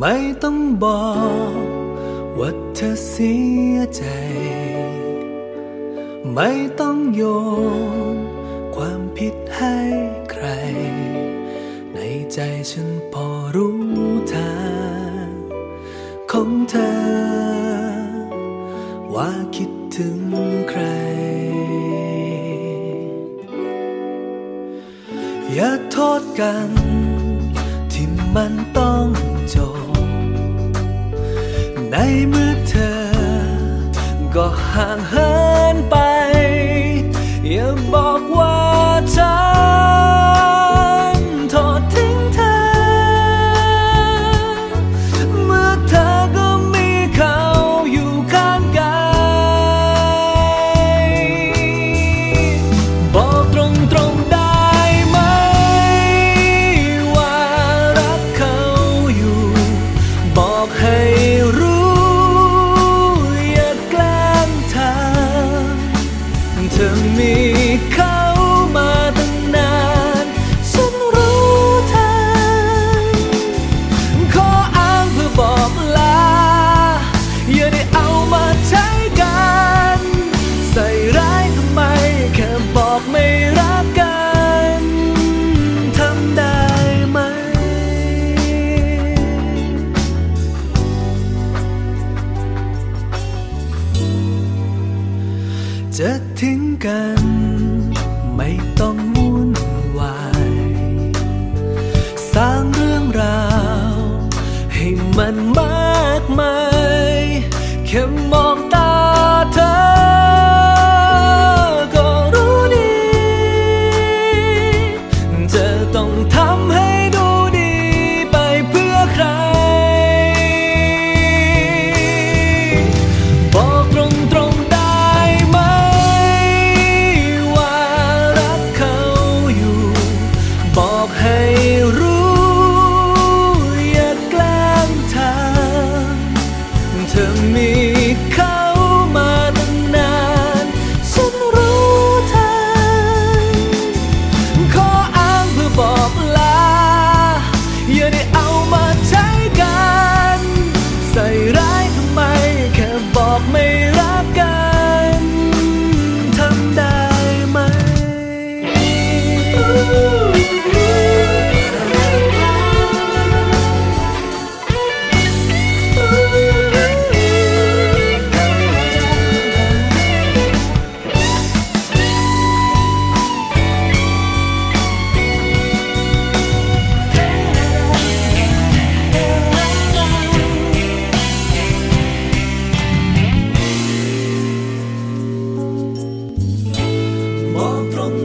ไม่ต้องบอกว่าเธอเสียใจ ไม่ต้องโยนความผิดให้ใคร ในใจฉันพอรู้ทางของเธอ ว่าคิดถึงใคร อย่าโทษกันที่มันต้อง ในเมื่อเธอ ก็ห่างเหิน จะทิ้งกัน ไม่ต้องวุ่นวาย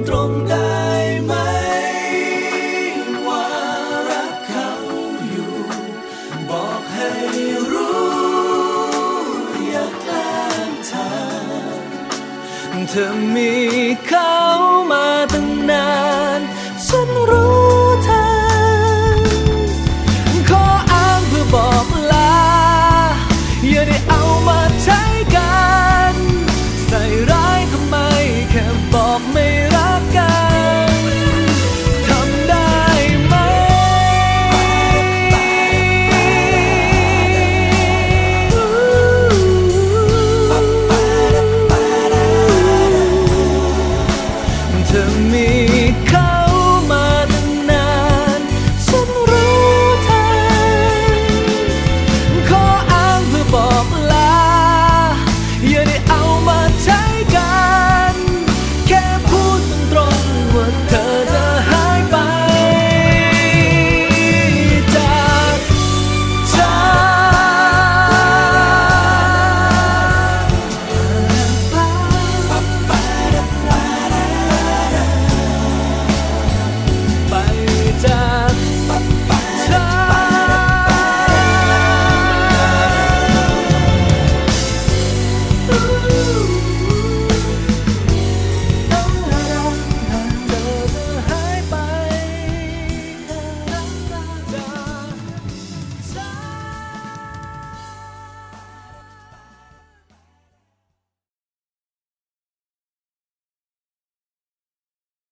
ตรงได้ไหม ว่ารักเขาอยู่ บอกให้รู้อย่าแกล้งเธอเธอมีเขามาตั้งนาน ฉันรู้